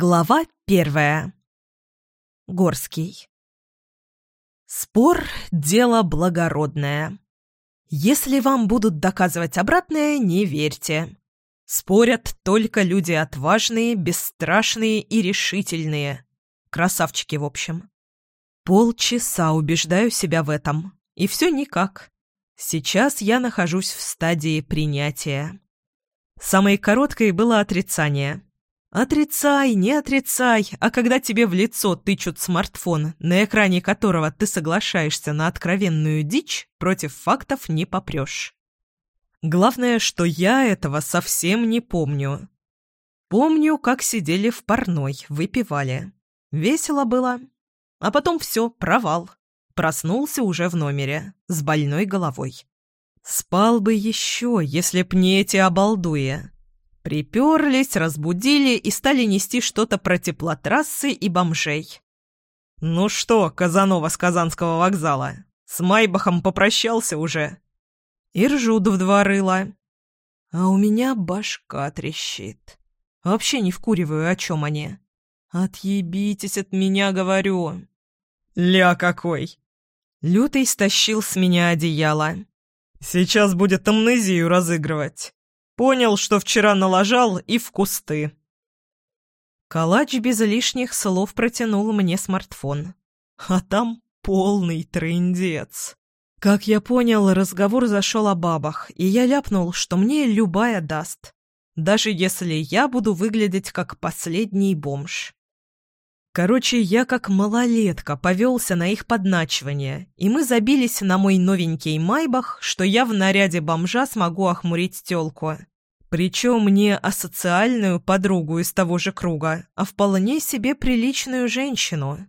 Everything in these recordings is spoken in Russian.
Глава первая. Горский. Спор – дело благородное. Если вам будут доказывать обратное, не верьте. Спорят только люди отважные, бесстрашные и решительные. Красавчики, в общем. Полчаса убеждаю себя в этом. И все никак. Сейчас я нахожусь в стадии принятия. Самой короткой было отрицание – Отрицай, не отрицай, а когда тебе в лицо тычут смартфон, на экране которого ты соглашаешься на откровенную дичь, против фактов не попрешь. Главное, что я этого совсем не помню. Помню, как сидели в парной, выпивали. Весело было. А потом все, провал. Проснулся уже в номере, с больной головой. Спал бы еще, если б не эти обалдуи. Приперлись, разбудили и стали нести что-то про теплотрассы и бомжей. «Ну что, Казанова с Казанского вокзала, с Майбахом попрощался уже?» И в два рыла. А у меня башка трещит. Вообще не вкуриваю, о чем они. «Отъебитесь от меня, говорю!» «Ля какой!» Лютый стащил с меня одеяло. «Сейчас будет амнезию разыгрывать. Понял, что вчера налажал и в кусты. Калач без лишних слов протянул мне смартфон. А там полный трындец. Как я понял, разговор зашел о бабах, и я ляпнул, что мне любая даст, даже если я буду выглядеть как последний бомж. Короче, я как малолетка повелся на их подначивание, и мы забились на мой новенький майбах, что я в наряде бомжа смогу охмурить тёлку. Причем не асоциальную подругу из того же круга, а вполне себе приличную женщину.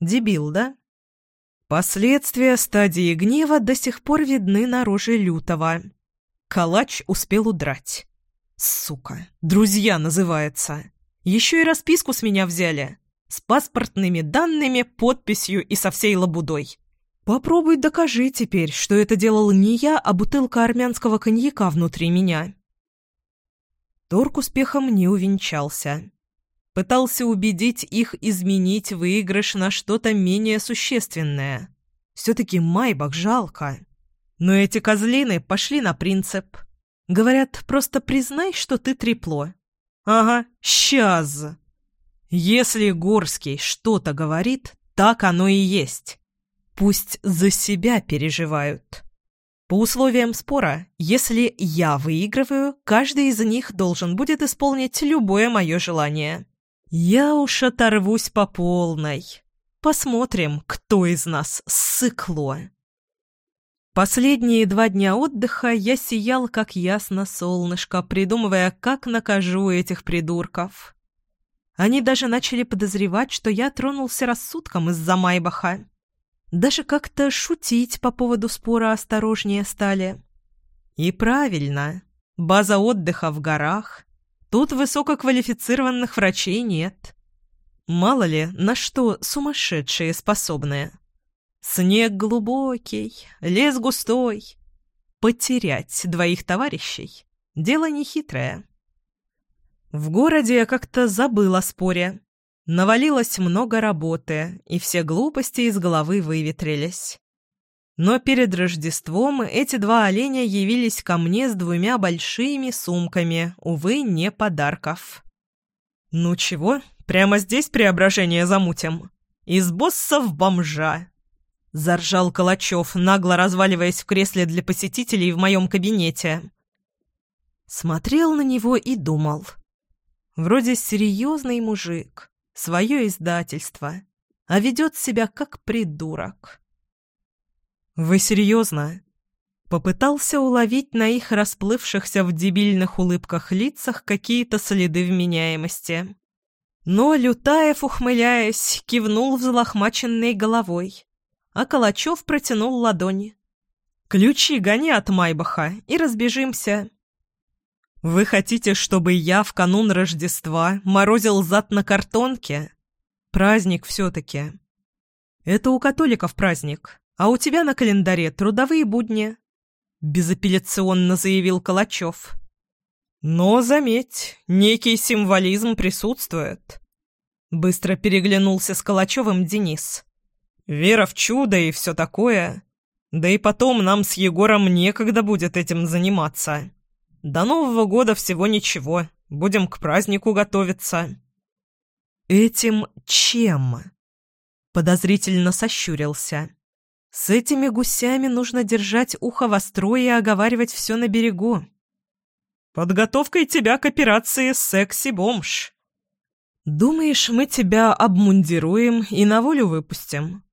Дебил, да? Последствия стадии гнева до сих пор видны на роже лютого. Калач успел удрать. Сука, друзья называется. Еще и расписку с меня взяли. С паспортными данными, подписью и со всей лабудой. Попробуй докажи теперь, что это делал не я, а бутылка армянского коньяка внутри меня. Торг успехом не увенчался. Пытался убедить их изменить выигрыш на что-то менее существенное. Все-таки Майбах жалко. Но эти козлины пошли на принцип. Говорят, просто признай, что ты трепло. Ага, сейчас. Если Горский что-то говорит, так оно и есть. Пусть за себя переживают. По условиям спора, если я выигрываю, каждый из них должен будет исполнить любое мое желание. Я уж оторвусь по полной. Посмотрим, кто из нас сыкло. Последние два дня отдыха я сиял, как ясно солнышко, придумывая, как накажу этих придурков. Они даже начали подозревать, что я тронулся рассудком из-за Майбаха. Даже как-то шутить по поводу спора осторожнее стали. И правильно. База отдыха в горах. Тут высококвалифицированных врачей нет. Мало ли, на что сумасшедшие способны. Снег глубокий, лес густой. Потерять двоих товарищей — дело нехитрое. В городе я как-то забыл о споре. Навалилось много работы, и все глупости из головы выветрились. Но перед Рождеством эти два оленя явились ко мне с двумя большими сумками, увы, не подарков. «Ну чего, прямо здесь преображение замутим? Из босса в бомжа!» Заржал Калачев, нагло разваливаясь в кресле для посетителей в моем кабинете. Смотрел на него и думал. Вроде серьезный мужик, свое издательство, а ведет себя как придурок. «Вы серьезно?» Попытался уловить на их расплывшихся в дебильных улыбках лицах какие-то следы вменяемости. Но Лютаев, ухмыляясь, кивнул взлохмаченной головой, а Калачев протянул ладони. «Ключи гони от Майбаха и разбежимся». «Вы хотите, чтобы я в канун Рождества морозил зад на картонке? Праздник все-таки. Это у католиков праздник, а у тебя на календаре трудовые будни», — безапелляционно заявил Калачев. «Но, заметь, некий символизм присутствует. Быстро переглянулся с Калачевым Денис. «Вера в чудо и все такое. Да и потом нам с Егором некогда будет этим заниматься. До Нового года всего ничего. Будем к празднику готовиться». «Этим чем?» Подозрительно сощурился. «С этими гусями нужно держать ухо востро и оговаривать все на берегу». «Подготовкой тебя к операции «Секси-бомж». «Думаешь, мы тебя обмундируем и на волю выпустим?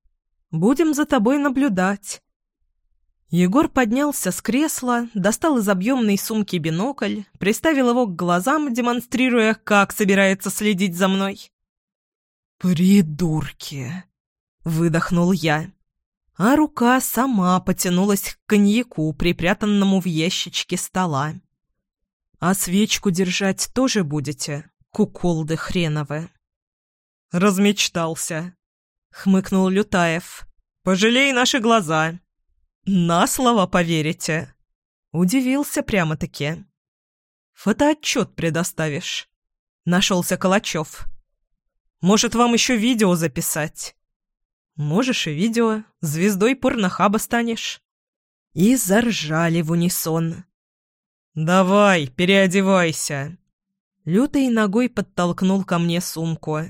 Будем за тобой наблюдать». Егор поднялся с кресла, достал из объемной сумки бинокль, приставил его к глазам, демонстрируя, как собирается следить за мной. «Придурки!» — выдохнул я. А рука сама потянулась к коньяку, припрятанному в ящичке стола. «А свечку держать тоже будете?» Куколды хреновы. Размечтался. Хмыкнул Лютаев. Пожалей наши глаза. На слово поверите. Удивился прямо-таки. Фотоотчет предоставишь. Нашелся Калачев. Может, вам еще видео записать? Можешь и видео. Звездой порнохаба станешь. И заржали в унисон. «Давай, переодевайся!» Лютой ногой подтолкнул ко мне сумку.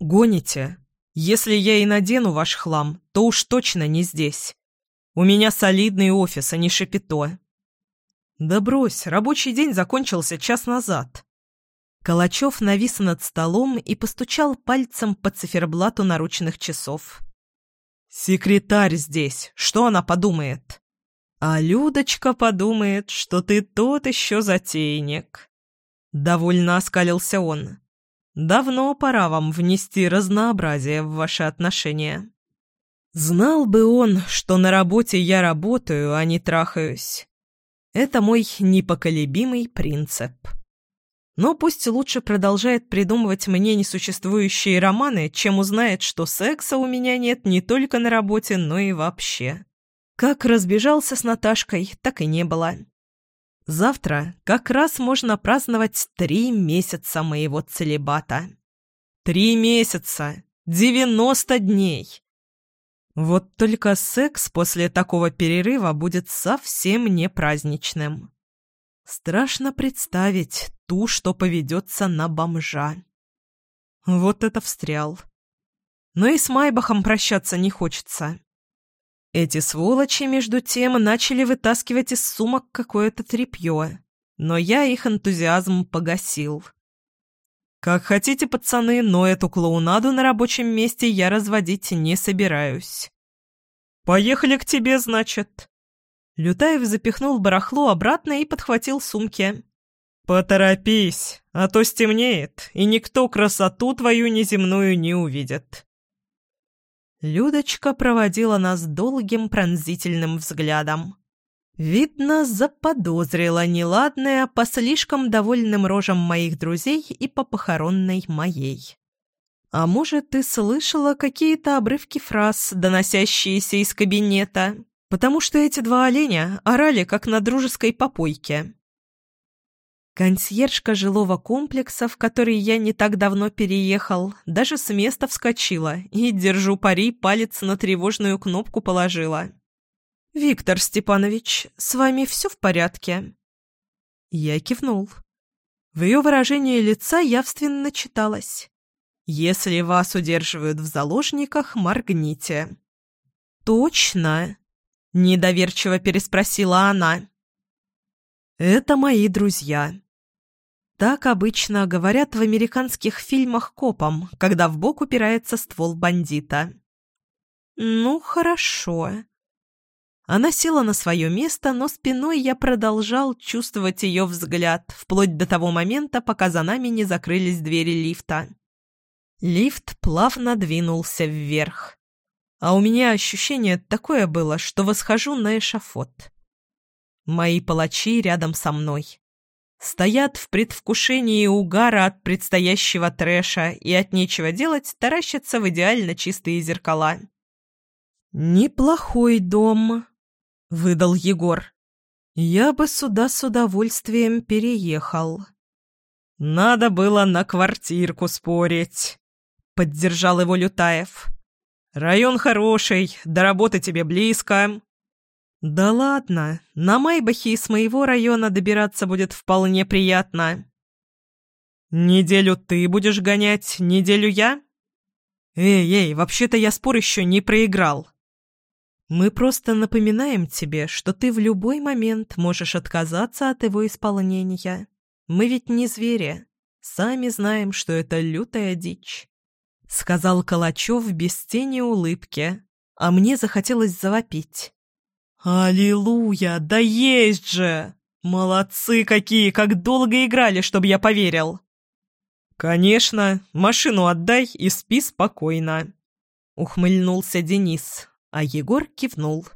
«Гоните. Если я и надену ваш хлам, то уж точно не здесь. У меня солидный офис, а не шапито». «Да брось, рабочий день закончился час назад». Калачев навис над столом и постучал пальцем по циферблату наручных часов. «Секретарь здесь. Что она подумает?» «А Людочка подумает, что ты тот еще затейник». Довольно оскалился он. «Давно пора вам внести разнообразие в ваши отношения». Знал бы он, что на работе я работаю, а не трахаюсь. Это мой непоколебимый принцип. Но пусть лучше продолжает придумывать мне несуществующие романы, чем узнает, что секса у меня нет не только на работе, но и вообще. Как разбежался с Наташкой, так и не было. Завтра как раз можно праздновать три месяца моего целебата. Три месяца! Девяносто дней! Вот только секс после такого перерыва будет совсем не праздничным. Страшно представить ту, что поведется на бомжа. Вот это встрял. Но и с Майбахом прощаться не хочется. Эти сволочи, между тем, начали вытаскивать из сумок какое-то тряпье, но я их энтузиазм погасил. «Как хотите, пацаны, но эту клоунаду на рабочем месте я разводить не собираюсь». «Поехали к тебе, значит?» Лютаев запихнул барахло обратно и подхватил сумки. «Поторопись, а то стемнеет, и никто красоту твою неземную не увидит». Людочка проводила нас долгим пронзительным взглядом. Видно, заподозрила неладное по слишком довольным рожам моих друзей и по похоронной моей. А может, ты слышала какие-то обрывки фраз, доносящиеся из кабинета, потому что эти два оленя орали, как на дружеской попойке. Консьержка жилого комплекса, в который я не так давно переехал, даже с места вскочила и, держу пари, палец на тревожную кнопку положила. «Виктор Степанович, с вами все в порядке?» Я кивнул. В ее выражении лица явственно читалось. «Если вас удерживают в заложниках, моргните». «Точно?» — недоверчиво переспросила она. «Это мои друзья», так обычно говорят в американских фильмах копам, когда в бок упирается ствол бандита. «Ну, хорошо». Она села на свое место, но спиной я продолжал чувствовать ее взгляд, вплоть до того момента, пока за нами не закрылись двери лифта. Лифт плавно двинулся вверх. А у меня ощущение такое было, что восхожу на эшафот. Мои палачи рядом со мной стоят в предвкушении угара от предстоящего трэша и от нечего делать таращатся в идеально чистые зеркала. «Неплохой дом», — выдал Егор. «Я бы сюда с удовольствием переехал». «Надо было на квартирку спорить», поддержал его Лютаев. «Район хороший, до работы тебе близко». «Да ладно, на Майбахе из моего района добираться будет вполне приятно». «Неделю ты будешь гонять, неделю я?» «Эй, эй, вообще-то я спор еще не проиграл». «Мы просто напоминаем тебе, что ты в любой момент можешь отказаться от его исполнения. Мы ведь не звери. Сами знаем, что это лютая дичь», — сказал Калачев без тени улыбки, а мне захотелось завопить. «Аллилуйя! Да есть же! Молодцы какие! Как долго играли, чтобы я поверил!» «Конечно, машину отдай и спи спокойно», — ухмыльнулся Денис, а Егор кивнул.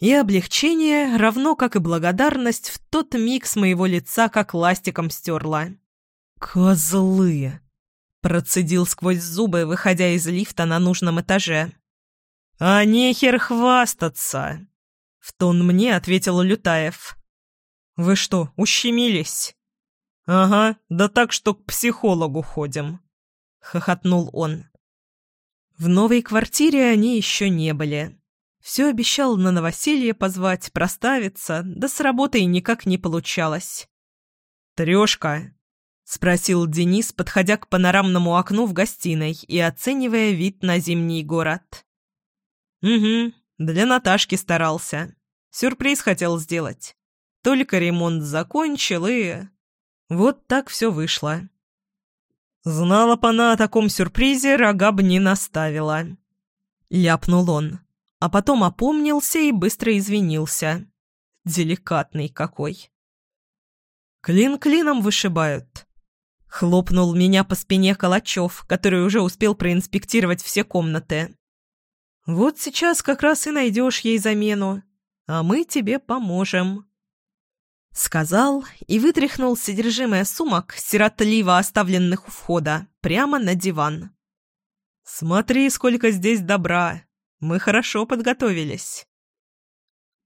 И облегчение, равно как и благодарность, в тот миг с моего лица как ластиком стерла. «Козлы!» — процедил сквозь зубы, выходя из лифта на нужном этаже. «А нехер хвастаться!» — в тон мне ответил Лютаев. «Вы что, ущемились?» «Ага, да так, что к психологу ходим», — хохотнул он. В новой квартире они еще не были. Все обещал на новоселье позвать, проставиться, да с работой никак не получалось. «Трешка?» — спросил Денис, подходя к панорамному окну в гостиной и оценивая вид на зимний город. «Угу, для Наташки старался. Сюрприз хотел сделать. Только ремонт закончил и...» Вот так все вышло. Знала бы она о таком сюрпризе, рога бы не наставила. Ляпнул он, а потом опомнился и быстро извинился. Деликатный какой. Клин клином вышибают. Хлопнул меня по спине Калачев, который уже успел проинспектировать все комнаты. Вот сейчас как раз и найдешь ей замену, а мы тебе поможем. Сказал и вытряхнул содержимое сумок, сиротливо оставленных у входа, прямо на диван. «Смотри, сколько здесь добра! Мы хорошо подготовились!»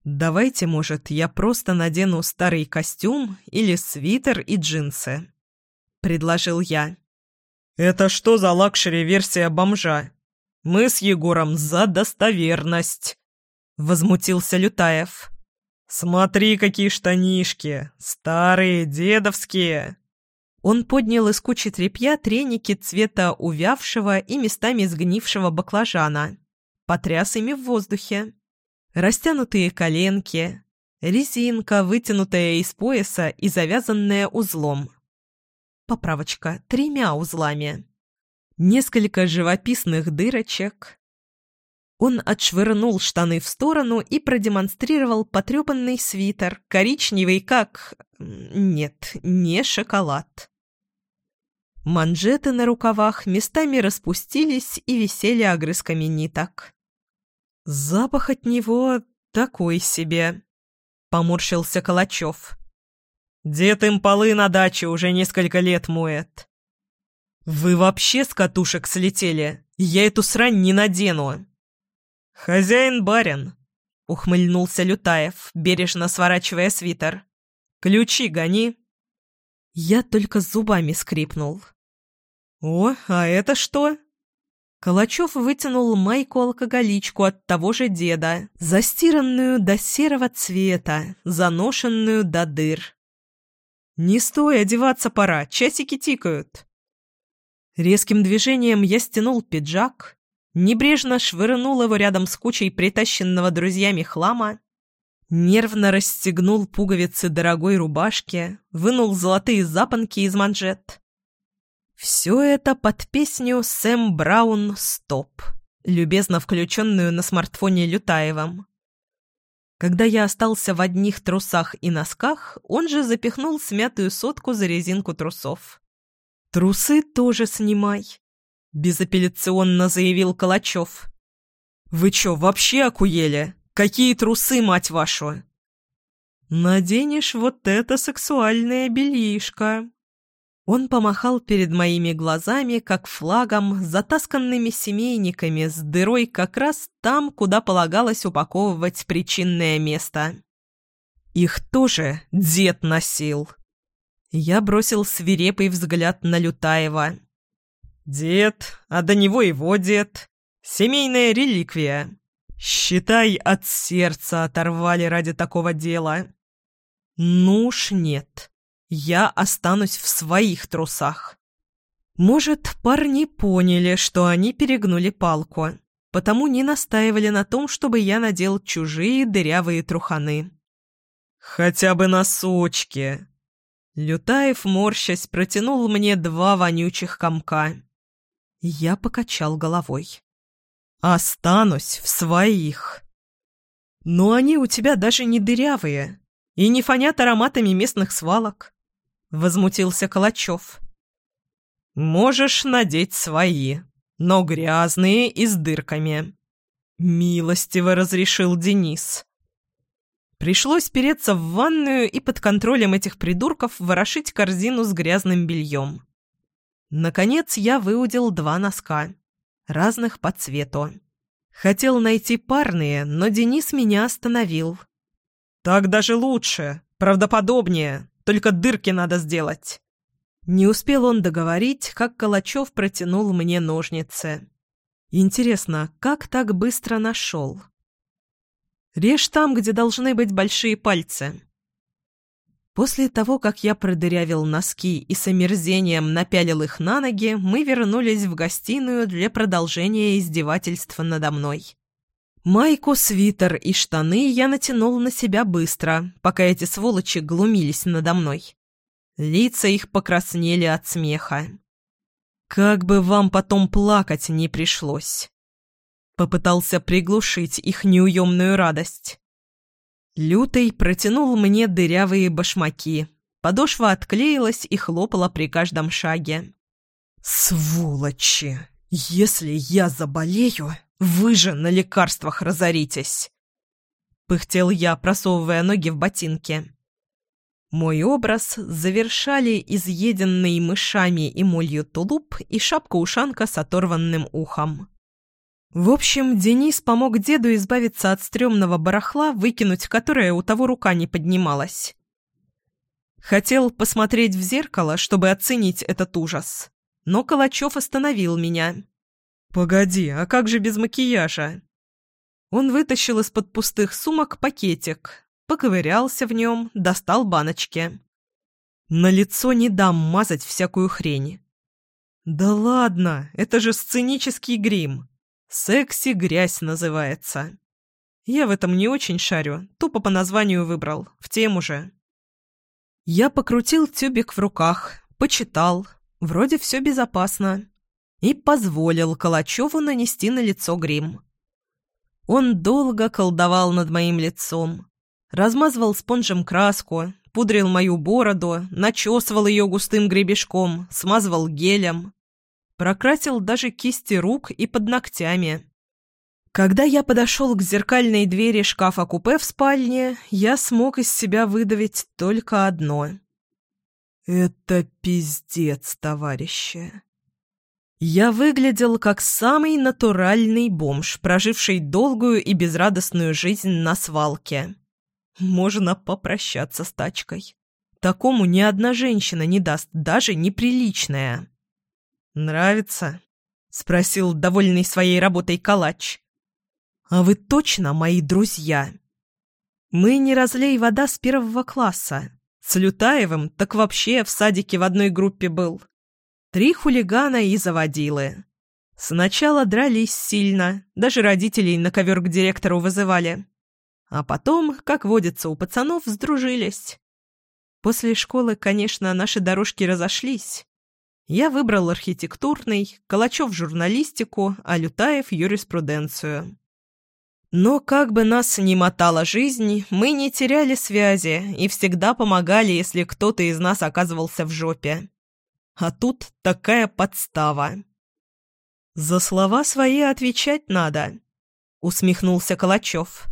«Давайте, может, я просто надену старый костюм или свитер и джинсы?» — предложил я. «Это что за лакшери-версия бомжа? Мы с Егором за достоверность!» — возмутился Лютаев. «Смотри, какие штанишки! Старые, дедовские!» Он поднял из кучи тряпья треники цвета увявшего и местами сгнившего баклажана. Потряс ими в воздухе. Растянутые коленки, резинка, вытянутая из пояса и завязанная узлом. Поправочка, тремя узлами. Несколько живописных дырочек, он отшвырнул штаны в сторону и продемонстрировал потрепанный свитер, коричневый как... Нет, не шоколад. Манжеты на рукавах местами распустились и висели огрызками ниток. «Запах от него такой себе», — поморщился Калачев. «Дед им полы на даче уже несколько лет моет». «Вы вообще с катушек слетели? Я эту срань не надену!» «Хозяин-барин», — ухмыльнулся Лютаев, бережно сворачивая свитер. «Ключи гони». Я только зубами скрипнул. «О, а это что?» Калачев вытянул майку-алкоголичку от того же деда, застиранную до серого цвета, заношенную до дыр. «Не стой, одеваться пора, часики тикают». Резким движением я стянул пиджак, небрежно швырнул его рядом с кучей притащенного друзьями хлама, нервно расстегнул пуговицы дорогой рубашки, вынул золотые запонки из манжет. Все это под песню «Сэм Браун Стоп», любезно включенную на смартфоне Лютаевым. Когда я остался в одних трусах и носках, он же запихнул смятую сотку за резинку трусов. «Трусы тоже снимай», безапелляционно заявил Калачев. «Вы чё, вообще окуели? Какие трусы, мать вашу?» «Наденешь вот это сексуальное белишко». Он помахал перед моими глазами, как флагом, затасканными семейниками с дырой как раз там, куда полагалось упаковывать причинное место. Их тоже дед носил. Я бросил свирепый взгляд на Лютаева. Дед, а до него его дед. Семейная реликвия. Считай, от сердца оторвали ради такого дела. Ну уж нет. Я останусь в своих трусах. Может, парни поняли, что они перегнули палку, потому не настаивали на том, чтобы я надел чужие дырявые труханы. «Хотя бы носочки!» Лютаев, морщась, протянул мне два вонючих комка. Я покачал головой. «Останусь в своих». «Но они у тебя даже не дырявые и не фонят ароматами местных свалок», — возмутился Калачев. «Можешь надеть свои, но грязные и с дырками», — милостиво разрешил Денис. Пришлось переться в ванную и под контролем этих придурков ворошить корзину с грязным бельем. Наконец я выудил два носка, разных по цвету. Хотел найти парные, но Денис меня остановил. «Так даже лучше, правдоподобнее, только дырки надо сделать». Не успел он договорить, как Калачев протянул мне ножницы. Интересно, как так быстро нашел? Режь там, где должны быть большие пальцы. После того, как я продырявил носки и с омерзением напялил их на ноги, мы вернулись в гостиную для продолжения издевательства надо мной. Майку, свитер и штаны я натянул на себя быстро, пока эти сволочи глумились надо мной. Лица их покраснели от смеха. Как бы вам потом плакать не пришлось. Попытался приглушить их неуемную радость. Лютый протянул мне дырявые башмаки. Подошва отклеилась и хлопала при каждом шаге. «Сволочи! Если я заболею, вы же на лекарствах разоритесь!» Пыхтел я, просовывая ноги в ботинки. Мой образ завершали изъеденный мышами и молью тулуп и шапка-ушанка с оторванным ухом. В общем, Денис помог деду избавиться от стрёмного барахла, выкинуть которое у того рука не поднималась. Хотел посмотреть в зеркало, чтобы оценить этот ужас. Но Калачев остановил меня. «Погоди, а как же без макияжа?» Он вытащил из-под пустых сумок пакетик, поковырялся в нем, достал баночки. «На лицо не дам мазать всякую хрень». «Да ладно, это же сценический грим!» «Секси-грязь» называется. Я в этом не очень шарю, тупо по названию выбрал, в тему же. Я покрутил тюбик в руках, почитал, вроде все безопасно, и позволил Калачеву нанести на лицо грим. Он долго колдовал над моим лицом, размазывал спонжем краску, пудрил мою бороду, начесывал ее густым гребешком, смазывал гелем. Прокрасил даже кисти рук и под ногтями. Когда я подошел к зеркальной двери шкафа-купе в спальне, я смог из себя выдавить только одно. «Это пиздец, товарищи!» Я выглядел как самый натуральный бомж, проживший долгую и безрадостную жизнь на свалке. Можно попрощаться с тачкой. Такому ни одна женщина не даст, даже неприличная. «Нравится?» — спросил довольный своей работой калач. «А вы точно мои друзья?» «Мы не разлей вода с первого класса. С Лютаевым так вообще в садике в одной группе был. Три хулигана и заводилы. Сначала дрались сильно, даже родителей на ковер к директору вызывали. А потом, как водится у пацанов, сдружились. После школы, конечно, наши дорожки разошлись. Я выбрал архитектурный, Калачев – журналистику, а Лютаев – юриспруденцию. Но как бы нас ни мотала жизнь, мы не теряли связи и всегда помогали, если кто-то из нас оказывался в жопе. А тут такая подстава. «За слова свои отвечать надо», — усмехнулся Калачев.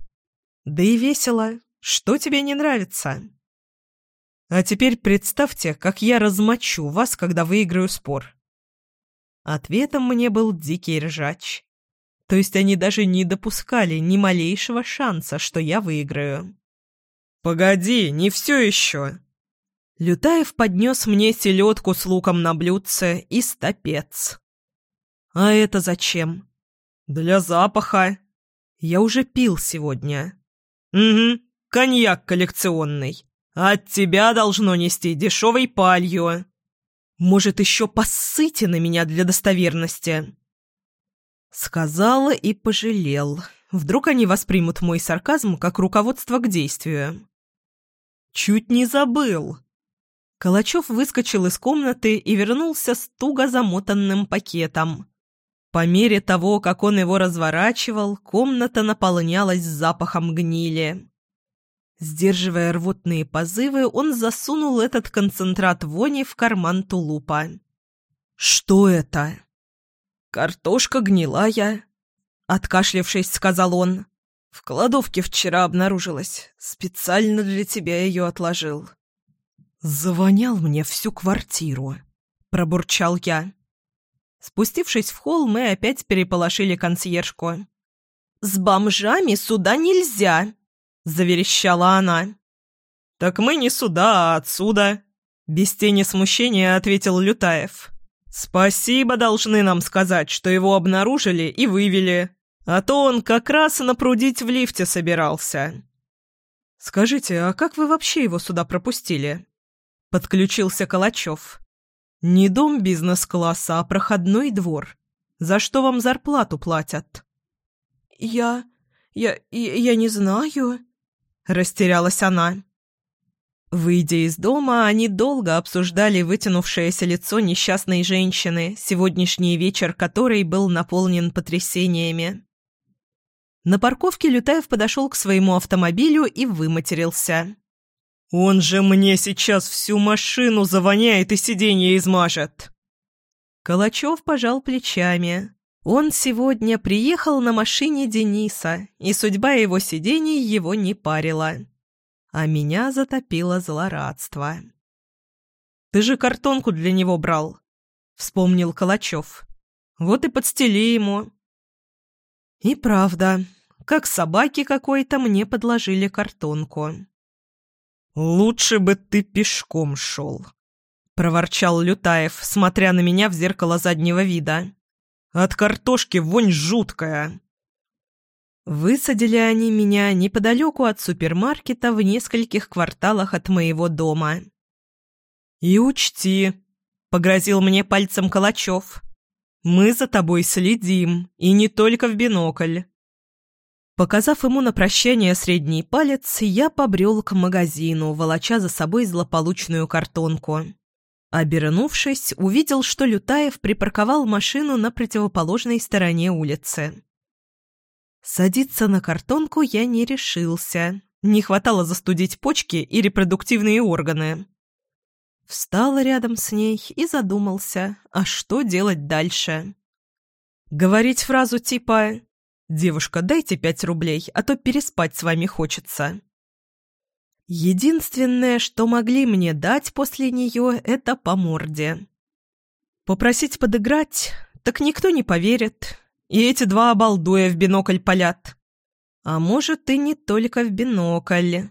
«Да и весело. Что тебе не нравится?» А теперь представьте, как я размочу вас, когда выиграю спор. Ответом мне был дикий ржач. То есть они даже не допускали ни малейшего шанса, что я выиграю. «Погоди, не все еще!» Лютаев поднес мне селедку с луком на блюдце и стопец. «А это зачем?» «Для запаха. Я уже пил сегодня». «Угу, коньяк коллекционный. От тебя должно нести дешевой палью. Может, еще поссыте на меня для достоверности?» Сказала и пожалел. Вдруг они воспримут мой сарказм как руководство к действию. «Чуть не забыл!» Калачев выскочил из комнаты и вернулся с туго замотанным пакетом. По мере того, как он его разворачивал, комната наполнялась запахом гнили. Сдерживая рвотные позывы, он засунул этот концентрат вони в карман тулупа. «Что это?» «Картошка гнилая», Откашлившись, сказал он. «В кладовке вчера обнаружилась. Специально для тебя ее отложил». «Завонял мне всю квартиру», — пробурчал я. Спустившись в холл, мы опять переполошили консьержку. «С бомжами сюда нельзя!» — заверещала она. «Так мы не сюда, а отсюда!» — без тени смущения ответил Лютаев. «Спасибо должны нам сказать, что его обнаружили и вывели, а то он как раз напрудить в лифте собирался». «Скажите, а как вы вообще его сюда пропустили?» Подключился Калачев. «Не дом бизнес-класса, а проходной двор. За что вам зарплату платят?» «Я... я... я не знаю...» Растерялась она. Выйдя из дома, они долго обсуждали вытянувшееся лицо несчастной женщины, сегодняшний вечер которой был наполнен потрясениями. На парковке Лютаев подошел к своему автомобилю и выматерился. «Он же мне сейчас всю машину завоняет и сиденье измажет!» Калачев пожал плечами. Он сегодня приехал на машине Дениса, и судьба его сидений его не парила а меня затопило злорадство. «Ты же картонку для него брал», — вспомнил Калачев. «Вот и подстели ему». И правда, как собаки какой-то мне подложили картонку. «Лучше бы ты пешком шел», — проворчал Лютаев, смотря на меня в зеркало заднего вида. «От картошки вонь жуткая». Высадили они меня неподалеку от супермаркета в нескольких кварталах от моего дома. «И учти», — погрозил мне пальцем Калачев, — «мы за тобой следим, и не только в бинокль». Показав ему на прощание средний палец, я побрел к магазину, волоча за собой злополучную картонку. Обернувшись, увидел, что Лютаев припарковал машину на противоположной стороне улицы. Садиться на картонку я не решился. Не хватало застудить почки и репродуктивные органы. Встал рядом с ней и задумался, а что делать дальше. Говорить фразу типа «Девушка, дайте пять рублей, а то переспать с вами хочется». Единственное, что могли мне дать после нее, это по морде. Попросить подыграть, так никто не поверит, и эти два обалдуя в бинокль палят. А может, и не только в бинокль.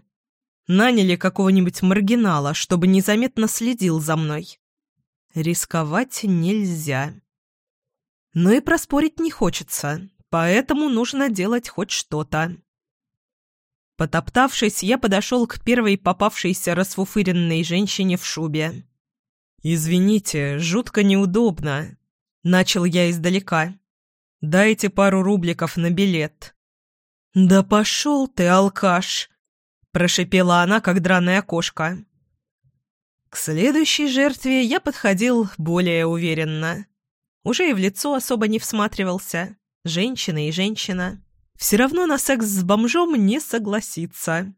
Наняли какого-нибудь маргинала, чтобы незаметно следил за мной. Рисковать нельзя. Но и проспорить не хочется, поэтому нужно делать хоть что-то. Потоптавшись, я подошел к первой попавшейся расфуфыренной женщине в шубе. «Извините, жутко неудобно», — начал я издалека. Дайте пару рубликов на билет». «Да пошел ты, алкаш!» – прошипела она, как драная кошка. К следующей жертве я подходил более уверенно. Уже и в лицо особо не всматривался. Женщина и женщина. Все равно на секс с бомжом не согласится.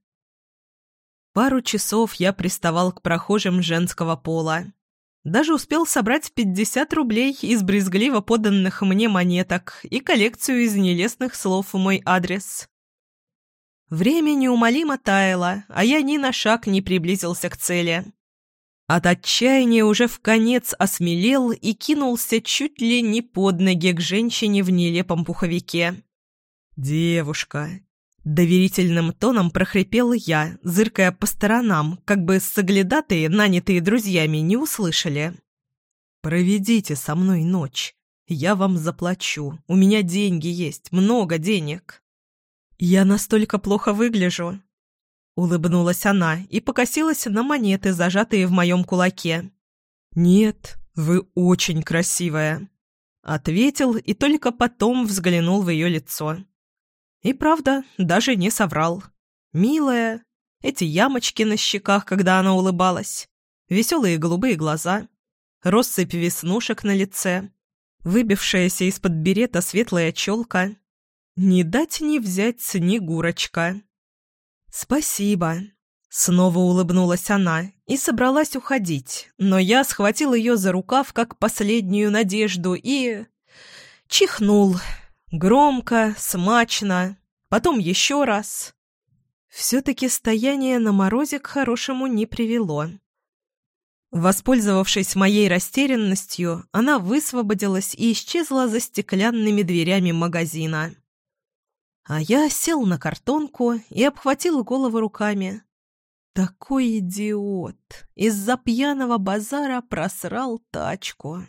Пару часов я приставал к прохожим женского пола. Даже успел собрать 50 рублей из брезгливо поданных мне монеток и коллекцию из нелестных слов в мой адрес. Время неумолимо таяло, а я ни на шаг не приблизился к цели. От отчаяния уже в конец осмелел и кинулся чуть ли не под ноги к женщине в нелепом пуховике. «Девушка, Доверительным тоном прохрипел я, зыркая по сторонам, как бы соглядатые, нанятые друзьями, не услышали. «Проведите со мной ночь. Я вам заплачу. У меня деньги есть, много денег». «Я настолько плохо выгляжу?» Улыбнулась она и покосилась на монеты, зажатые в моем кулаке. «Нет, вы очень красивая», — ответил и только потом взглянул в ее лицо. И правда, даже не соврал. Милая, эти ямочки на щеках, когда она улыбалась, веселые голубые глаза, россыпь веснушек на лице, выбившаяся из-под берета светлая челка. Не дать не взять снегурочка. «Спасибо», — снова улыбнулась она и собралась уходить, но я схватил ее за рукав как последнюю надежду и... чихнул. Громко, смачно, потом еще раз. Все-таки стояние на морозе к хорошему не привело. Воспользовавшись моей растерянностью, она высвободилась и исчезла за стеклянными дверями магазина. А я сел на картонку и обхватил голову руками. Такой идиот! Из-за пьяного базара просрал тачку.